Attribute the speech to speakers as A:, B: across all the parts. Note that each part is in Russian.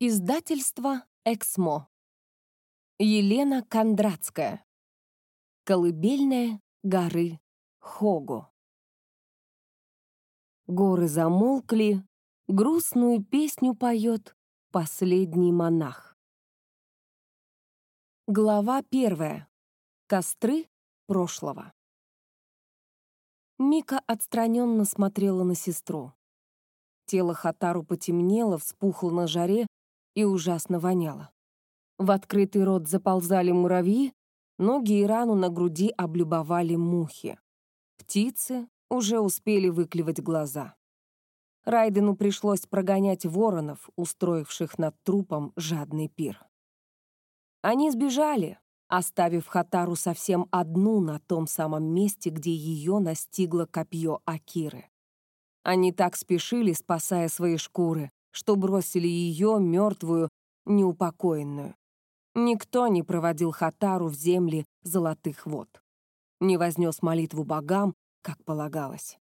A: Издательство «Эксмо». Елена Кондратская. Колыбельная горы Хого. Горы замолкли, грустную песню поет последний монах. Глава первая. Костры прошлого. Мика отстраненно смотрела на сестру. Тело Хатару потемнело, вспухло на жаре, и ужасно воняло. В открытый рот заползали муравьи, ноги и рану на груди облюбовали мухи. Птицы уже успели выклевать глаза. Райдену пришлось прогонять воронов, устроивших над трупом жадный пир. Они сбежали, оставив Хатару совсем одну на том самом месте, где ее настигло копье Акиры. Они так спешили, спасая свои шкуры, что бросили ее, мертвую, неупокоенную. Никто не проводил Хатару в земли золотых вод. Не вознес молитву богам, как полагалось.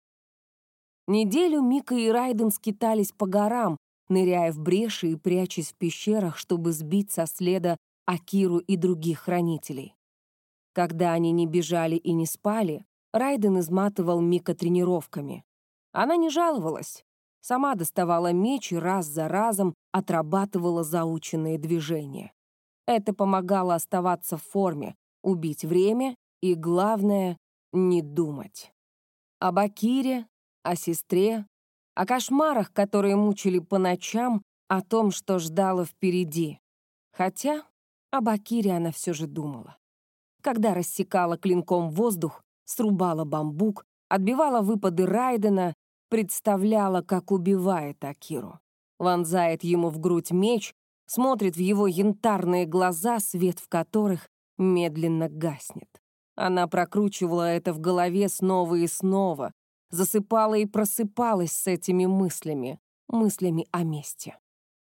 A: Неделю Мика и Райден скитались по горам, ныряя в бреши и прячась в пещерах, чтобы сбить со следа Акиру и других хранителей. Когда они не бежали и не спали, Райден изматывал Мика тренировками. Она не жаловалась, Сама доставала меч и раз за разом отрабатывала заученные движения. Это помогало оставаться в форме, убить время и, главное, не думать. О Бакире, о сестре, о кошмарах, которые мучили по ночам, о том, что ждало впереди. Хотя о Бакире она все же думала. Когда рассекала клинком воздух, срубала бамбук, отбивала выпады Райдена представляла, как убивает Акиру. Вонзает ему в грудь меч, смотрит в его янтарные глаза, свет в которых медленно гаснет. Она прокручивала это в голове снова и снова, засыпала и просыпалась с этими мыслями, мыслями о мести.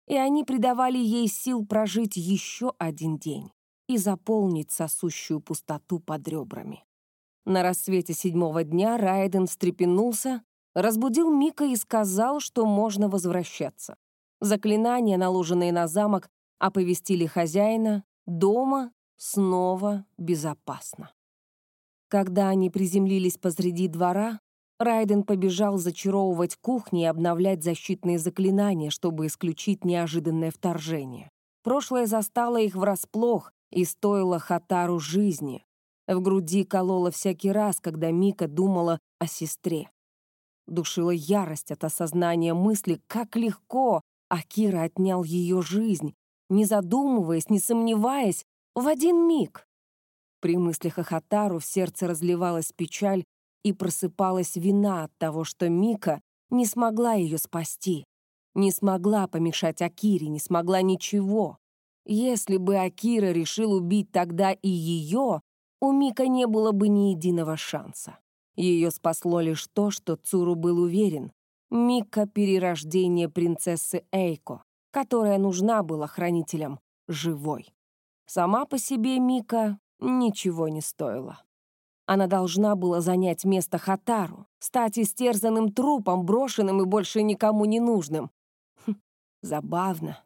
A: И они придавали ей сил прожить еще один день и заполнить сосущую пустоту под ребрами. На рассвете седьмого дня Райден встрепенулся, разбудил Мика и сказал, что можно возвращаться. Заклинания, наложенные на замок, оповестили хозяина, дома снова безопасно. Когда они приземлились посреди двора, Райден побежал зачаровывать кухни и обновлять защитные заклинания, чтобы исключить неожиданное вторжение. Прошлое застало их врасплох и стоило Хатару жизни. В груди кололо всякий раз, когда Мика думала о сестре. Душила ярость от осознания мысли, как легко Акира отнял ее жизнь, не задумываясь, не сомневаясь, в один миг. При мыслях о Хатару в сердце разливалась печаль и просыпалась вина от того, что Мика не смогла ее спасти, не смогла помешать Акире, не смогла ничего. Если бы Акира решил убить тогда и ее, у Мика не было бы ни единого шанса. Ее спасло лишь то, что Цуру был уверен. Мика — перерождение принцессы Эйко, которая нужна была хранителям живой. Сама по себе Мика ничего не стоила. Она должна была занять место Хатару, стать истерзанным трупом, брошенным и больше никому не нужным. Хм, забавно.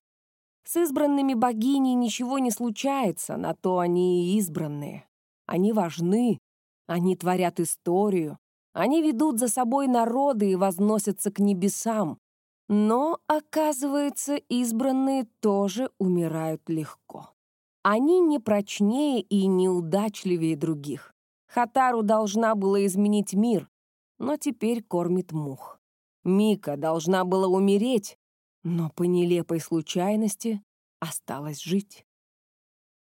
A: С избранными богиней ничего не случается, на то они и избранные. Они важны, они творят историю, они ведут за собой народы и возносятся к небесам. Но, оказывается, избранные тоже умирают легко. Они не прочнее и неудачливее других. Хатару должна была изменить мир, но теперь кормит мух. Мика должна была умереть, но по нелепой случайности осталась жить.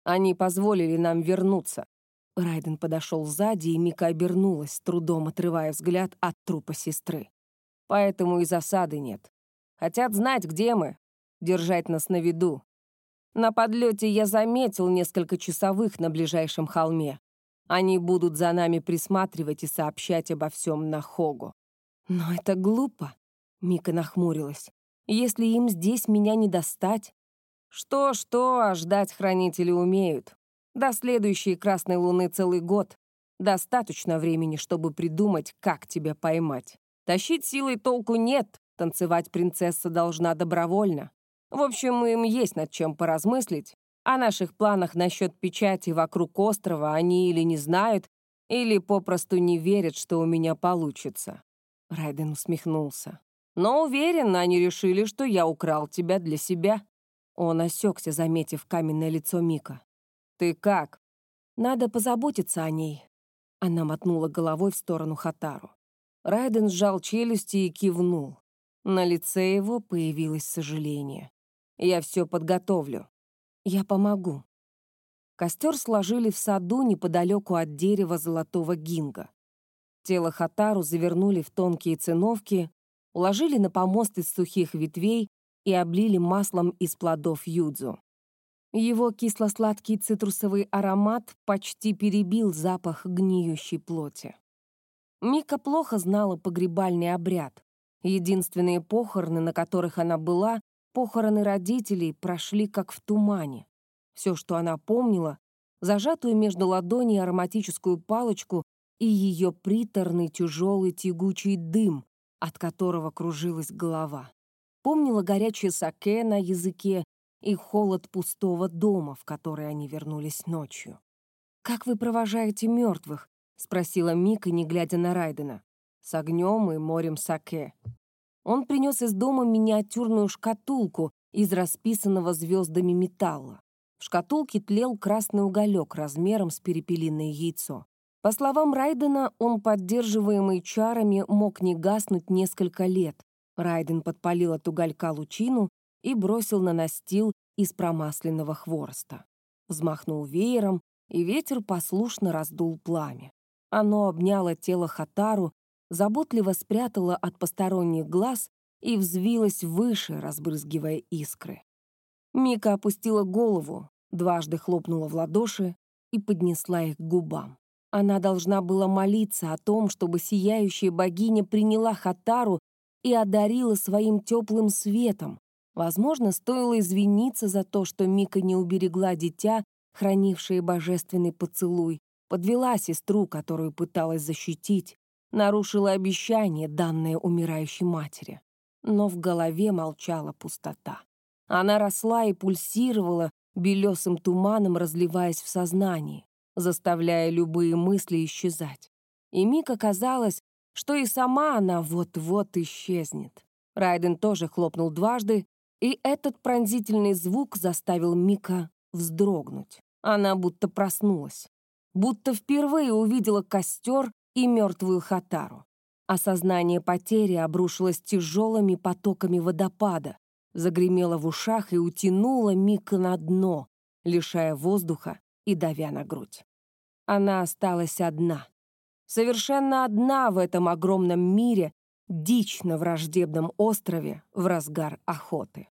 A: Они позволили нам вернуться, Райден подошел сзади, и Мика обернулась, трудом отрывая взгляд от трупа сестры. Поэтому и засады нет. Хотят знать, где мы, держать нас на виду. На подлете я заметил несколько часовых на ближайшем холме. Они будут за нами присматривать и сообщать обо всем на Хогу. Но это глупо, Мика нахмурилась. Если им здесь меня не достать... Что-что, а ждать хранители умеют. До следующей красной луны целый год. Достаточно времени, чтобы придумать, как тебя поймать. Тащить силой толку нет, танцевать принцесса должна добровольно. В общем, им есть над чем поразмыслить. О наших планах насчет печати вокруг острова они или не знают, или попросту не верят, что у меня получится. Райден усмехнулся. Но уверен, они решили, что я украл тебя для себя. Он осекся, заметив каменное лицо Мика. «Ты как?» «Надо позаботиться о ней». Она мотнула головой в сторону Хатару. Райден сжал челюсти и кивнул. На лице его появилось сожаление. «Я все подготовлю. Я помогу». Костер сложили в саду неподалеку от дерева золотого гинга. Тело Хатару завернули в тонкие циновки, уложили на помост из сухих ветвей и облили маслом из плодов юдзу. Его кисло-сладкий цитрусовый аромат почти перебил запах гниющей плоти. Мика плохо знала погребальный обряд. Единственные похороны, на которых она была, похороны родителей, прошли как в тумане. Все, что она помнила, зажатую между ладоней ароматическую палочку и ее приторный тяжелый тягучий дым, от которого кружилась голова. Помнила горячее саке на языке и холод пустого дома, в который они вернулись ночью. «Как вы провожаете мертвых?» — спросила Мика, не глядя на Райдена. «С огнем и морем саке». Он принес из дома миниатюрную шкатулку из расписанного звездами металла. В шкатулке тлел красный уголек размером с перепелиное яйцо. По словам Райдена, он, поддерживаемый чарами, мог не гаснуть несколько лет. Райден подпалил от уголька лучину и бросил на настил из промасленного хвороста. Взмахнул веером, и ветер послушно раздул пламя. Оно обняло тело Хатару, заботливо спрятало от посторонних глаз и взвилось выше, разбрызгивая искры. Мика опустила голову, дважды хлопнула в ладоши и поднесла их к губам. Она должна была молиться о том, чтобы сияющая богиня приняла Хатару и одарила своим теплым светом, Возможно, стоило извиниться за то, что Мика не уберегла дитя, хранившее божественный поцелуй, подвела сестру, которую пыталась защитить, нарушила обещание, данное умирающей матери. Но в голове молчала пустота. Она росла и пульсировала, белесым туманом разливаясь в сознании, заставляя любые мысли исчезать. И Мика казалось, что и сама она вот-вот исчезнет. Райден тоже хлопнул дважды, и этот пронзительный звук заставил Мика вздрогнуть. Она будто проснулась. Будто впервые увидела костер и мертвую Хатару. Осознание потери обрушилось тяжелыми потоками водопада, загремело в ушах и утянуло Мика на дно, лишая воздуха и давя на грудь. Она осталась одна. Совершенно одна в этом огромном мире, дичь на враждебном острове в разгар охоты.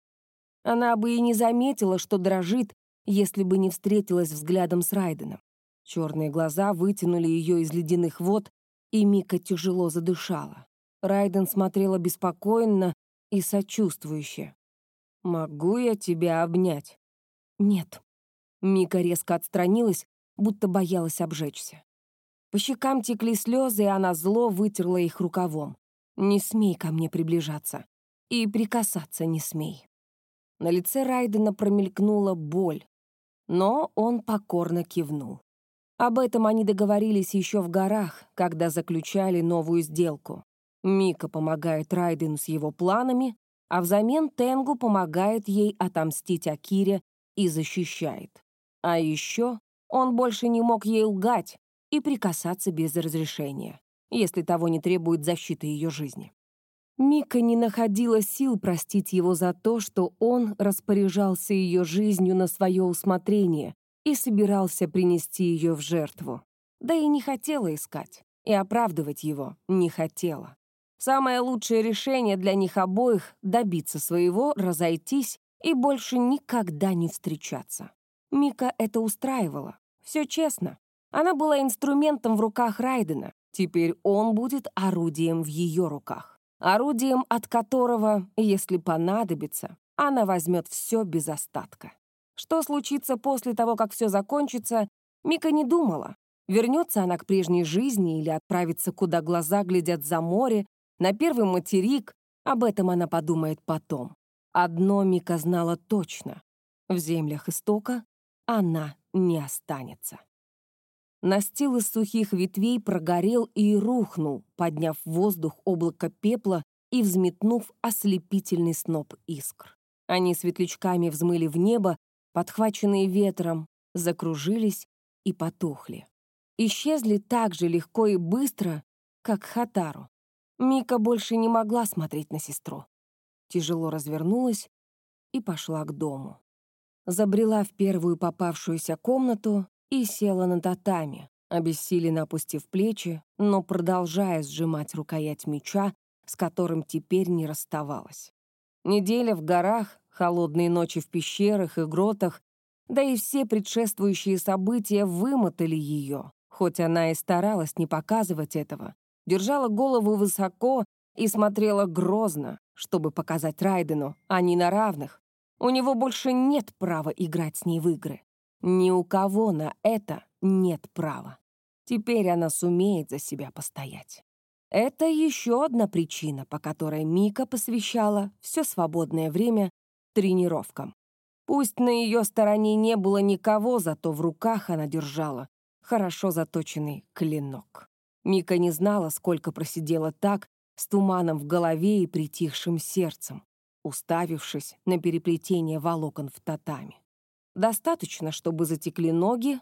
A: Она бы и не заметила, что дрожит, если бы не встретилась взглядом с Райденом. Черные глаза вытянули ее из ледяных вод, и Мика тяжело задышала. Райден смотрела беспокойно и сочувствующе. «Могу я тебя обнять?» «Нет». Мика резко отстранилась, будто боялась обжечься. По щекам текли слезы, и она зло вытерла их рукавом. Не смей ко мне приближаться. И прикасаться не смей. На лице Райдена промелькнула боль, но он покорно кивнул. Об этом они договорились еще в горах, когда заключали новую сделку. Мика помогает Райдену с его планами, а взамен Тенгу помогает ей отомстить Акире и защищает. А еще он больше не мог ей лгать и прикасаться без разрешения если того не требует защита ее жизни. Мика не находила сил простить его за то, что он распоряжался ее жизнью на свое усмотрение и собирался принести ее в жертву. Да и не хотела искать, и оправдывать его не хотела. Самое лучшее решение для них обоих — добиться своего, разойтись и больше никогда не встречаться. Мика это устраивала. Все честно. Она была инструментом в руках Райдена, Теперь он будет орудием в ее руках. Орудием, от которого, если понадобится, она возьмет все без остатка. Что случится после того, как все закончится, Мика не думала. Вернется она к прежней жизни или отправится, куда глаза глядят за море, на первый материк, об этом она подумает потом. Одно Мика знала точно. В землях истока она не останется. Настил из сухих ветвей прогорел и рухнул, подняв в воздух облако пепла и взметнув ослепительный сноп искр. Они светлячками взмыли в небо, подхваченные ветром, закружились и потухли. Исчезли так же легко и быстро, как Хатару. Мика больше не могла смотреть на сестру. Тяжело развернулась и пошла к дому. Забрела в первую попавшуюся комнату и села на татами, обессиленно опустив плечи, но продолжая сжимать рукоять меча, с которым теперь не расставалась. Неделя в горах, холодные ночи в пещерах и гротах, да и все предшествующие события вымотали ее, хоть она и старалась не показывать этого, держала голову высоко и смотрела грозно, чтобы показать Райдену, они на равных. У него больше нет права играть с ней в игры. Ни у кого на это нет права. Теперь она сумеет за себя постоять. Это еще одна причина, по которой Мика посвящала все свободное время тренировкам. Пусть на ее стороне не было никого, зато в руках она держала хорошо заточенный клинок. Мика не знала, сколько просидела так, с туманом в голове и притихшим сердцем, уставившись на переплетение волокон в татами. Достаточно, чтобы затекли ноги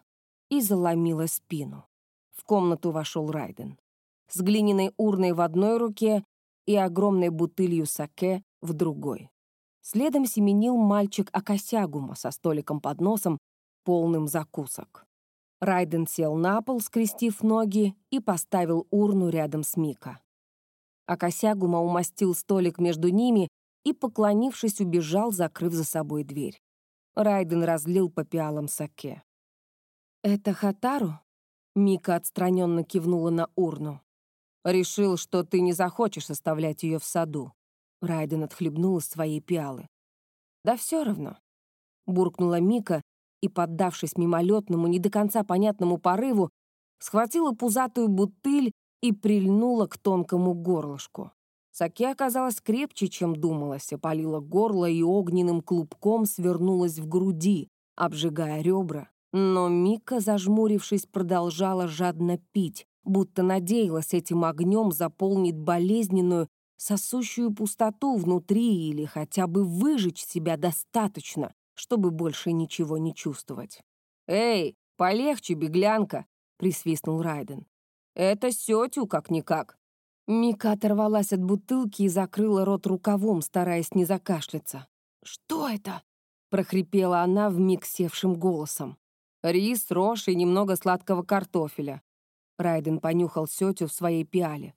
A: и заломила спину. В комнату вошел Райден с глиняной урной в одной руке и огромной бутылью саке в другой. Следом семенил мальчик Акосягума со столиком под носом, полным закусок. Райден сел на пол, скрестив ноги, и поставил урну рядом с Мика. Акосягума умастил столик между ними и, поклонившись, убежал, закрыв за собой дверь. Райден разлил по пиалам саке. «Это Хатару?» Мика отстраненно кивнула на урну. Решил, что ты не захочешь оставлять ее в саду. Райден отхлебнул из своей пиалы. Да все равно. Буркнула Мика и, поддавшись мимолетному, не до конца понятному порыву, схватила пузатую бутыль и прильнула к тонкому горлышку. Саке оказалась крепче, чем думалось, опалила горло и огненным клубком свернулась в груди, обжигая ребра. Но Мика, зажмурившись, продолжала жадно пить, будто надеялась этим огнем заполнить болезненную, сосущую пустоту внутри или хотя бы выжечь себя достаточно, чтобы больше ничего не чувствовать. «Эй, полегче, беглянка!» — присвистнул Райден. «Это Сетю как-никак». Мика оторвалась от бутылки и закрыла рот рукавом, стараясь не закашляться. «Что это?» — прохрипела она вмиг севшим голосом. «Рис, рожь и немного сладкого картофеля. Райден понюхал сетю в своей пиале.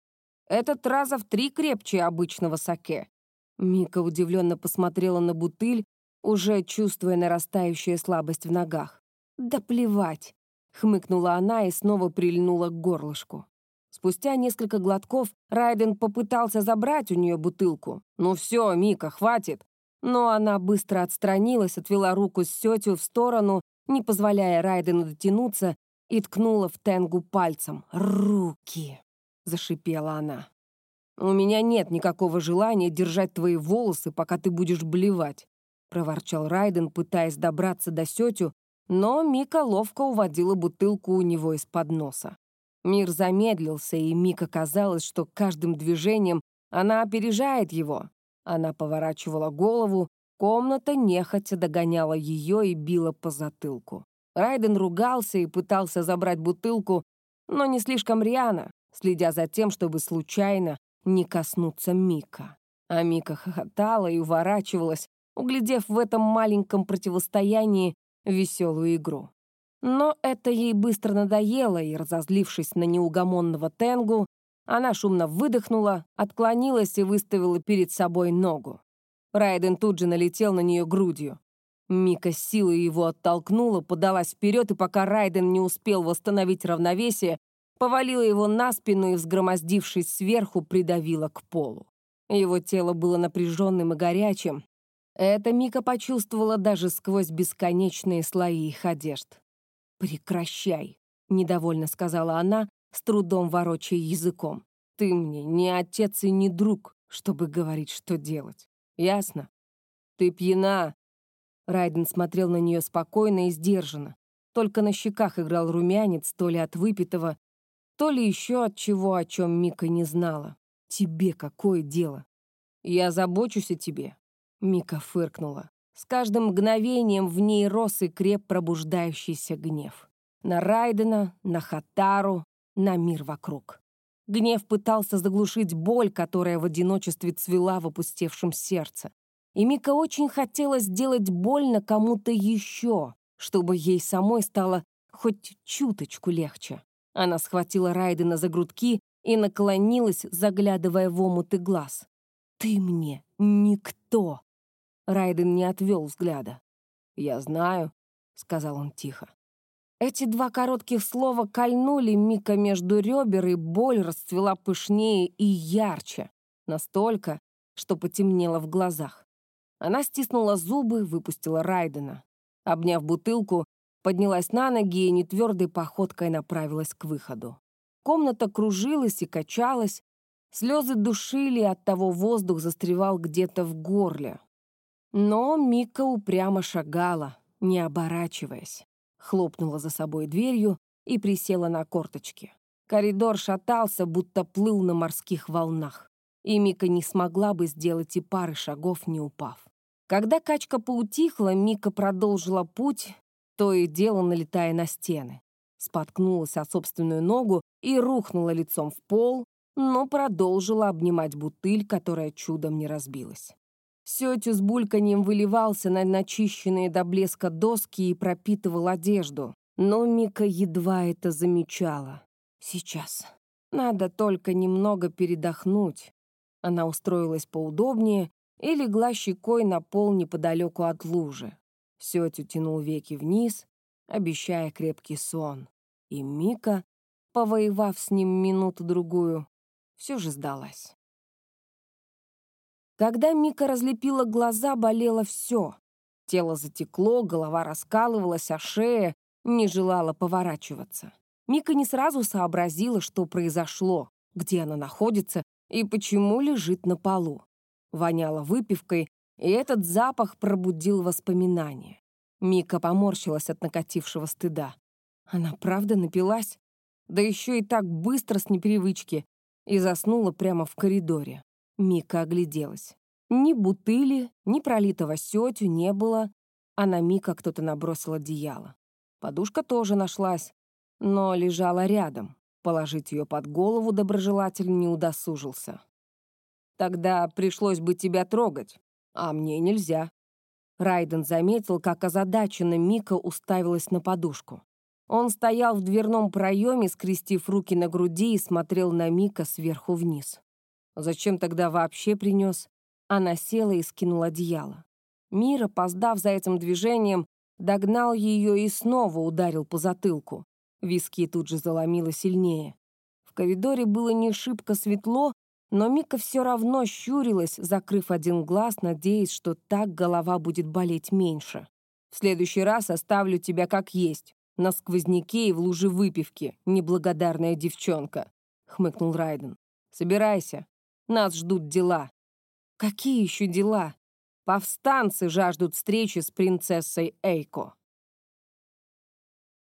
A: «Этот раза в три крепче обычного саке». Мика удивленно посмотрела на бутыль, уже чувствуя нарастающую слабость в ногах. «Да плевать!» — хмыкнула она и снова прильнула к горлышку. Спустя несколько глотков Райден попытался забрать у нее бутылку. «Ну все, Мика, хватит!» Но она быстро отстранилась, отвела руку с сетью в сторону, не позволяя Райдену дотянуться, и ткнула в Тенгу пальцем. «Руки!» — зашипела она. «У меня нет никакого желания держать твои волосы, пока ты будешь блевать», — проворчал Райден, пытаясь добраться до Сетю, но Мика ловко уводила бутылку у него из-под носа. Мир замедлился, и Мика казалось, что каждым движением она опережает его. Она поворачивала голову, комната нехотя догоняла ее и била по затылку. Райден ругался и пытался забрать бутылку, но не слишком рьяно, следя за тем, чтобы случайно не коснуться Мика. А Мика хохотала и уворачивалась, углядев в этом маленьком противостоянии веселую игру. Но это ей быстро надоело, и, разозлившись на неугомонного Тенгу, она шумно выдохнула, отклонилась и выставила перед собой ногу. Райден тут же налетел на нее грудью. Мика силой его оттолкнула, подалась вперед, и пока Райден не успел восстановить равновесие, повалила его на спину и, взгромоздившись сверху, придавила к полу. Его тело было напряженным и горячим. Это Мика почувствовала даже сквозь бесконечные слои их одежд. «Прекращай», — недовольно сказала она, с трудом ворочая языком. «Ты мне не отец и не друг, чтобы говорить, что делать. Ясно?» «Ты пьяна!» Райден смотрел на нее спокойно и сдержанно. Только на щеках играл румянец, то ли от выпитого, то ли еще от чего, о чем Мика не знала. «Тебе какое дело?» «Я забочусь о тебе», — Мика фыркнула. С каждым мгновением в ней рос и креп пробуждающийся гнев. На Райдена, на Хатару, на мир вокруг. Гнев пытался заглушить боль, которая в одиночестве цвела в опустевшем сердце. И Мика очень хотела сделать больно кому-то еще, чтобы ей самой стало хоть чуточку легче. Она схватила Райдена за грудки и наклонилась, заглядывая в омуты глаз. «Ты мне никто!» Райден не отвел взгляда. «Я знаю», — сказал он тихо. Эти два коротких слова кольнули Мика между ребер, и боль расцвела пышнее и ярче. Настолько, что потемнело в глазах. Она стиснула зубы, выпустила Райдена. Обняв бутылку, поднялась на ноги и нетвердой походкой направилась к выходу. Комната кружилась и качалась, слезы душили, от того воздух застревал где-то в горле. Но Мика упрямо шагала, не оборачиваясь хлопнула за собой дверью и присела на корточки. Коридор шатался, будто плыл на морских волнах, и Мика не смогла бы сделать и пары шагов, не упав. Когда качка поутихла, Мика продолжила путь, то и дело налетая на стены. Споткнулась о собственную ногу и рухнула лицом в пол, но продолжила обнимать бутыль, которая чудом не разбилась. Сетю с бульканьем выливался на начищенные до блеска доски и пропитывал одежду. Но Мика едва это замечала. Сейчас. Надо только немного передохнуть. Она устроилась поудобнее и легла щекой на пол неподалеку от лужи. Сетю тянул веки вниз, обещая крепкий сон. И Мика, повоевав с ним минуту-другую, все же сдалась. Когда Мика разлепила глаза, болело все. Тело затекло, голова раскалывалась, а шея не желала поворачиваться. Мика не сразу сообразила, что произошло, где она находится и почему лежит на полу. Воняло выпивкой, и этот запах пробудил воспоминания. Мика поморщилась от накатившего стыда. Она правда напилась? Да еще и так быстро с непривычки. И заснула прямо в коридоре. Мика огляделась. Ни бутыли, ни пролитого сетю не было, а на Мика кто-то набросил одеяло. Подушка тоже нашлась, но лежала рядом. Положить ее под голову доброжелатель не удосужился. «Тогда пришлось бы тебя трогать, а мне нельзя». Райден заметил, как озадаченно Мика уставилась на подушку. Он стоял в дверном проеме, скрестив руки на груди и смотрел на Мика сверху вниз. Зачем тогда вообще принес? Она села и скинула одеяло. Мир, опоздав за этим движением, догнал ее и снова ударил по затылку. Виски тут же заломило сильнее. В коридоре было не шибко светло, но Мика все равно щурилась, закрыв один глаз, надеясь, что так голова будет болеть меньше. «В следующий раз оставлю тебя как есть, на сквозняке и в луже выпивки, неблагодарная девчонка», — хмыкнул Райден. «Собирайся, нас ждут дела». «Какие еще дела?» «Повстанцы жаждут встречи с принцессой Эйко».